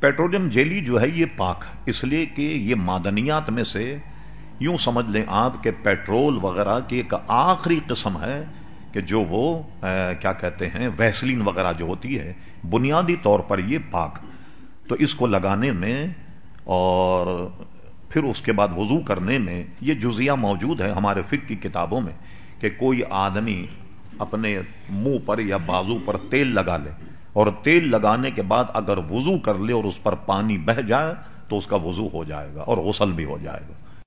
Petroleum jelly جو ہے یہ پاک اس لیے کہ یہ معدنیات میں سے یوں سمجھ لیں آپ کہ پیٹرول وغیرہ کی ایک آخری قسم ہے کہ جو وہ کیا کہتے ہیں، ویسلین وغیرہ جو ہوتی ہے، بنیادی طور پر یہ پاک۔ تو اس کو لگانے میں اور پھر اس کے بعد وضو کرنے میں یہ جزیہ موجود ہے ہمارے فک کی کتابوں میں کہ کوئی آدمی اپنے منہ پر یا بازو پر تیل لگا لے۔ اور تیل لگانے کے بعد اگر وضو کر لے اور اس پر پانی بہ جائے تو اس کا وضو ہو جائے گا اور غسل بھی ہو جائے گا۔